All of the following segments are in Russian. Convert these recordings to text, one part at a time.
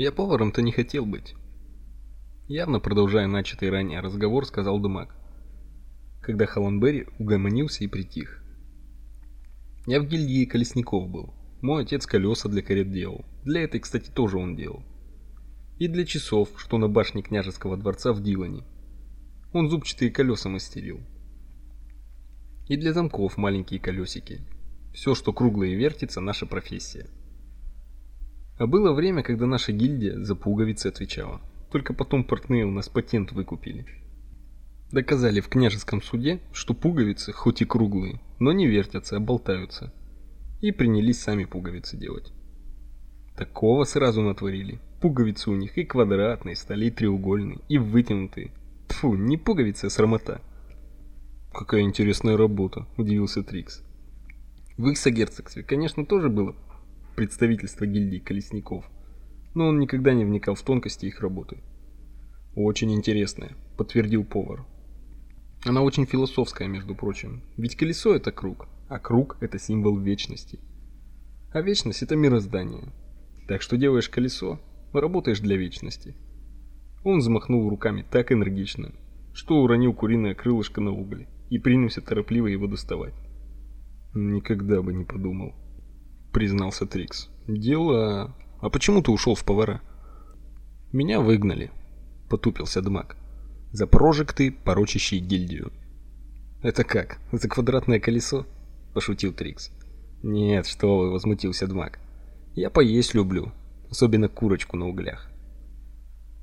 Я поваром-то не хотел быть. Явно продолжая начатый ранее разговор, сказал Думак. Когда Халанбери угомонился и притих. Я в гильдии колесников был. Мой отец колеса для карет делал. Для этой, кстати, тоже он делал. И для часов, что на башне княжеского дворца в Дилане. Он зубчатые колеса мастерил. И для замков маленькие колесики. Все, что круглое и вертится, наша профессия. А было время, когда наша гильдия за пуговицы отвечала. Только потом портные у нас патент выкупили. Доказали в княжеском суде, что пуговицы хоть и круглые, но не вертятся, а болтаются. И принялись сами пуговицы делать. Такого сразу натворили. Пуговицы у них и квадратные стали, и треугольные, и вытянутые. Тфу, не пуговицы, а срамота. Какая интересная работа, удивился Трикс. В их сагерцогстве, конечно, тоже было представительство гильдии колесников, но он никогда не вникал в тонкости их работы. Очень интересная, подтвердил повар. Она очень философская, между прочим. Ведь колесо это круг, а круг это символ вечности. А вечность это мироздание. Так что делаешь колесо, работаешь для вечности. Он взмахнул руками так энергично, что уронил куриное крылышко на уголь и принялся торопливо его доставать. Никогда бы не подумал, признался Трикс. Дело, а почему ты ушел в повара? Меня выгнали, потупился Дмак. За прожекты, порочащие гильдию. Это как? За квадратное колесо? пошутил Трикс. Нет, что вы, возмутился Дмак. Я поесть люблю, особенно курочку на углях.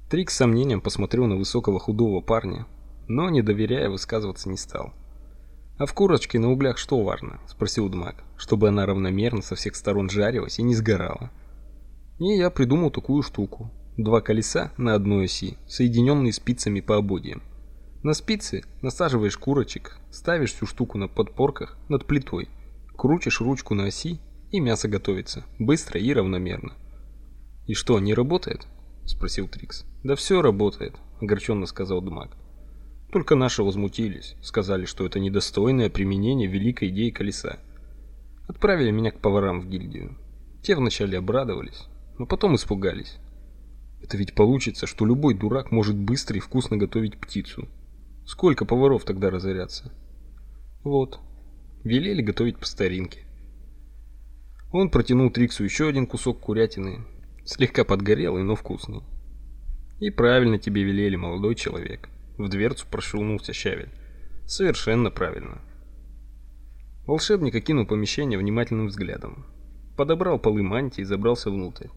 Трикс с сомнением посмотрел на высокого худого парня, но не доверяя высказываться не стал. А в курочке на углях что важно? спросил Дмак, чтобы она равномерно со всех сторон жарилась и не сгорала. И я придумал такую штуку. Два колеса на одной оси, соединенные спицами по ободьям. На спицы насаживаешь курочек, ставишь всю штуку на подпорках над плитой, крутишь ручку на оси, и мясо готовится быстро и равномерно. И что, не работает? спросил Трикс. Да все работает, огорченно сказал Дмак. Только наши возмутились, сказали, что это недостойное применение великой идеи колеса. Отправили меня к поварам в гильдию. Те вначале обрадовались, но потом испугались. Это ведь получится, что любой дурак может быстро и вкусно готовить птицу. Сколько поваров тогда разорятся? Вот. Велели готовить по старинке. Он протянул Триксу еще один кусок курятины, слегка подгорелый, но вкусный. И правильно тебе велели, молодой человек. В дверцу прошелнулся Щавель. Совершенно правильно. Волшебник окинул помещение внимательным взглядом. Подобрал полы мантии и забрался внутрь.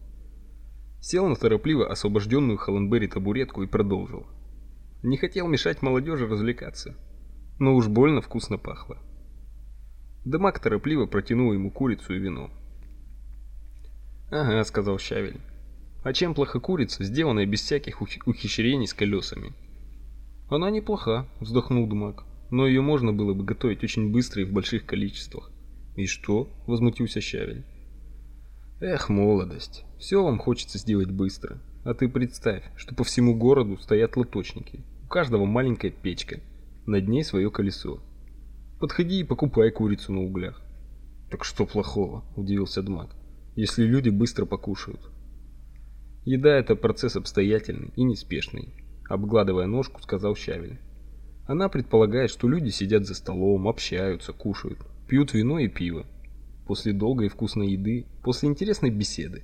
Сел на торопливо освобожденную Холландберри табуретку и продолжил. Не хотел мешать молодежи развлекаться, но уж больно вкусно пахло. Дамаг торопливо протянул ему курицу и вино. «Ага», — сказал Щавель. «А чем плоха курица, сделанная без всяких ухищрений с колесами?» «Она неплоха», — вздохнул Дамаг. «Но ее можно было бы готовить очень быстро и в больших количествах». «И что?» — возмутился Щавель. Эх, молодость. Все вам хочется сделать быстро. А ты представь, что по всему городу стоят лоточники. У каждого маленькая печка. Над ней свое колесо. Подходи и покупай курицу на углях. Так что плохого, удивился Дмак. Если люди быстро покушают. Еда это процесс обстоятельный и неспешный, обгладывая ножку, сказал Щавель. Она предполагает, что люди сидят за столом, общаются, кушают, пьют вино и пиво, после долгой и вкусной еды, после интересной беседы.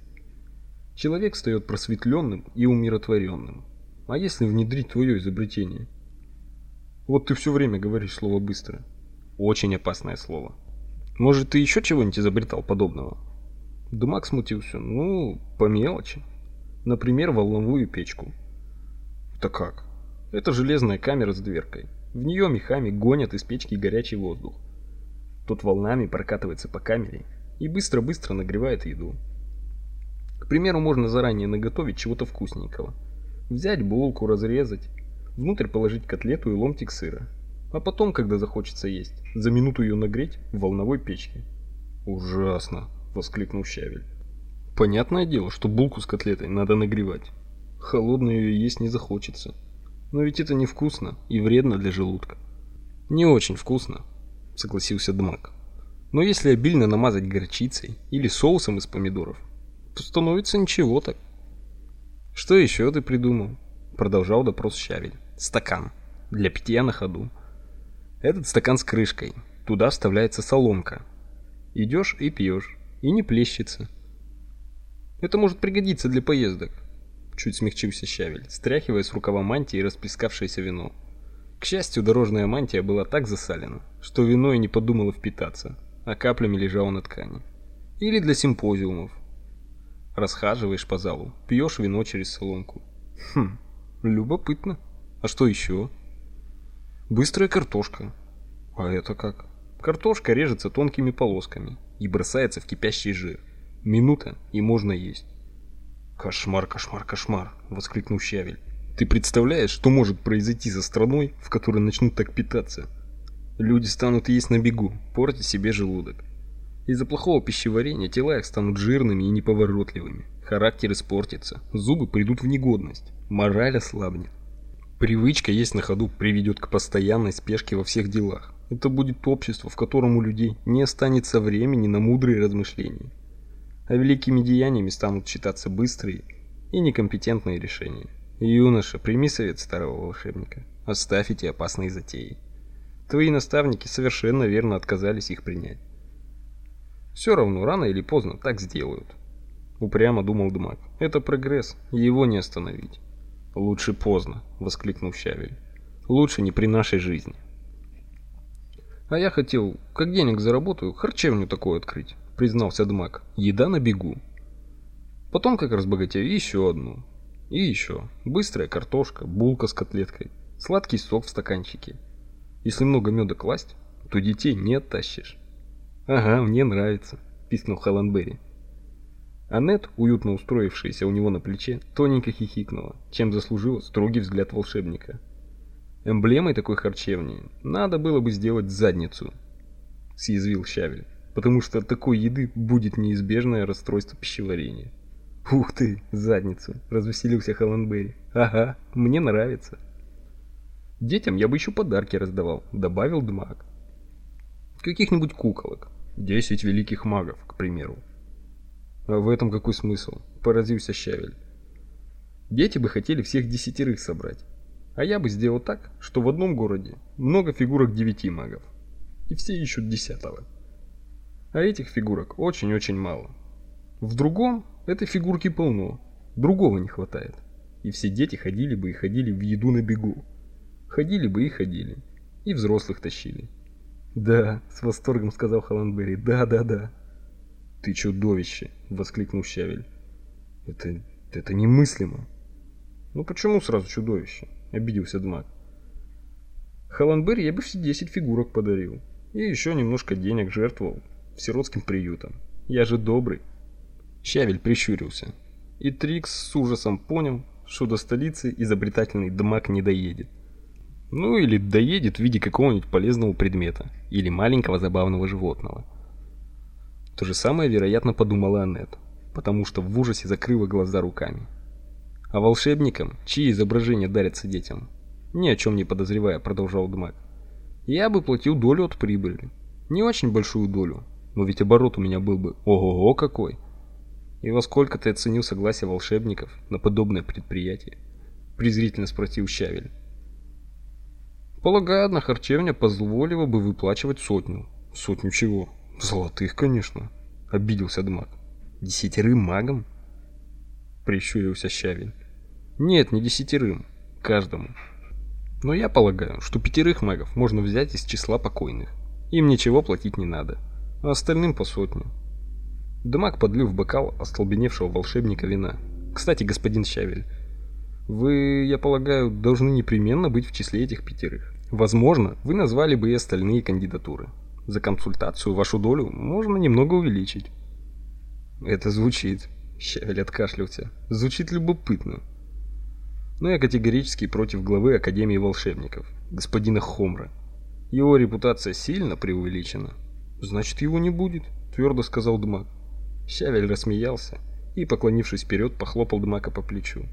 Человек встает просветленным и умиротворенным. А если внедрить твое изобретение? Вот ты все время говоришь слово быстро. Очень опасное слово. Может, ты еще чего-нибудь изобретал подобного? Думак смутился. Ну, по мелочи. Например, волновую печку. Это как? Это железная камера с дверкой. В нее мехами гонят из печки горячий воздух. Тот волнами прокатывается по камере и быстро-быстро нагревает еду. К примеру, можно заранее наготовить чего-то вкусненького. Взять булку, разрезать, внутрь положить котлету и ломтик сыра. А потом, когда захочется есть, за минуту ее нагреть в волновой печке. Ужасно, воскликнул Щавель. Понятное дело, что булку с котлетой надо нагревать. Холодно ее есть не захочется. Но ведь это невкусно и вредно для желудка. Не очень вкусно, согласился Дмак. Но если обильно намазать горчицей или соусом из помидоров, то становится ничего так. Что еще ты придумал? Продолжал допрос Щавель. Стакан. Для питья на ходу. Этот стакан с крышкой. Туда вставляется соломка. Идешь и пьешь, и не плещется. Это может пригодиться для поездок. Чуть смягчился Щавель, стряхивая с рукава мантии расплескавшееся вино. К счастью, дорожная мантия была так засалена, что вино и не подумало впитаться, а каплями лежало на ткани. Или для симпозиумов. Расхаживаешь по залу, пьешь вино через солонку. Хм, любопытно. А что еще? Быстрая картошка. А это как? Картошка режется тонкими полосками и бросается в кипящий жир. Минута, и можно есть. Кошмар, кошмар, кошмар, воскликнул Щавель. Ты представляешь, что может произойти со страной, в которой начнут так питаться? Люди станут есть на бегу, портить себе желудок. Из-за плохого пищеварения тела их станут жирными и неповоротливыми. Характер испортится, зубы придут в негодность, мораль ослабнет. Привычка есть на ходу приведет к постоянной спешке во всех делах. Это будет общество, в котором у людей не останется времени на мудрые размышления. А великими деяниями станут считаться быстрые и некомпетентные решения. Юноша, прими совет старого волшебника. Оставь эти опасные затеи. Твои наставники совершенно верно отказались их принять. Все равно рано или поздно так сделают. Упрямо думал Дмак. Это прогресс, его не остановить. Лучше поздно, воскликнул Щавель. Лучше не при нашей жизни. А я хотел, как денег заработаю, харчевню такую открыть, признался Дмак. Еда на бегу. Потом, как разбогатею, еще одну. И еще быстрая картошка, булка с котлеткой, сладкий сок в стаканчике. Если много меда класть, то детей не оттащишь. Ага, мне нравится, пискнул Халанбери. Аннет, уютно устроившаяся у него на плече, тоненько хихикнула, чем заслужила строгий взгляд волшебника. Эмблемой такой харчевни надо было бы сделать задницу, съязвил Щавель, потому что от такой еды будет неизбежное расстройство пищеварения. Ух ты, задницу, развеселился Холландберри. Ага, мне нравится. Детям я бы еще подарки раздавал, добавил Дмаг. Каких-нибудь куколок. Десять великих магов, к примеру. А в этом какой смысл? Поразился Щавель. Дети бы хотели всех десятерых собрать. А я бы сделал так, что в одном городе много фигурок девяти магов. И все ищут десятого. А этих фигурок очень-очень мало. В другом Этой фигурки полно, другого не хватает. И все дети ходили бы и ходили в еду на бегу. Ходили бы и ходили. И взрослых тащили. Да, с восторгом сказал Холландберри. Да, да, да. Ты чудовище, воскликнул Щавель. Это это немыслимо. Ну почему сразу чудовище? обиделся Дмак. Холландберри я бы все 10 фигурок подарил и еще немножко денег жертвовал сиротским приютам. Я же добрый. Щавель прищурился. И Трикс с ужасом понял, что до столицы изобретательный Дмак не доедет. Ну или доедет в виде какого-нибудь полезного предмета или маленького забавного животного. То же самое, вероятно, подумала Аннет, потому что в ужасе закрыла глаза руками. А волшебникам, чьи изображения дарятся детям, ни о чем не подозревая, продолжал Дмак. Я бы платил долю от прибыли. Не очень большую долю, но ведь оборот у меня был бы ого-го какой. И во сколько ты оценил согласие волшебников на подобное предприятие? презрительно спросил Щавель. Полагаю, одна харчевня позволила бы выплачивать сотню. Сотню чего? Золотых, конечно, обиделся Дмак. Десятерым магам? прищурился Щавель. Нет, не десятерым, каждому. Но я полагаю, что пятерых магов можно взять из числа покойных. Им ничего платить не надо, а остальным по сотне. Дамаг подлил в бокал остолбеневшего волшебника вина. Кстати, господин Щавель, вы, я полагаю, должны непременно быть в числе этих пятерых. Возможно, вы назвали бы и остальные кандидатуры. За консультацию вашу долю можно немного увеличить. Это звучит, Щавель откашлялся. Звучит любопытно. Но я категорически против главы Академии волшебников, господина Хомра. Его репутация сильно преувеличена. Значит, его не будет, твердо сказал Дмаг. Щавель рассмеялся и, поклонившись вперед, похлопал Дмака по плечу.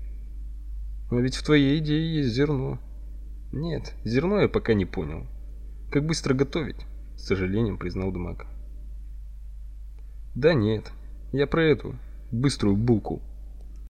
Но ведь в твоей идее есть зерно. Нет, зерно я пока не понял. Как быстро готовить? С сожалением признал Дмак. Да нет, я про эту быструю булку.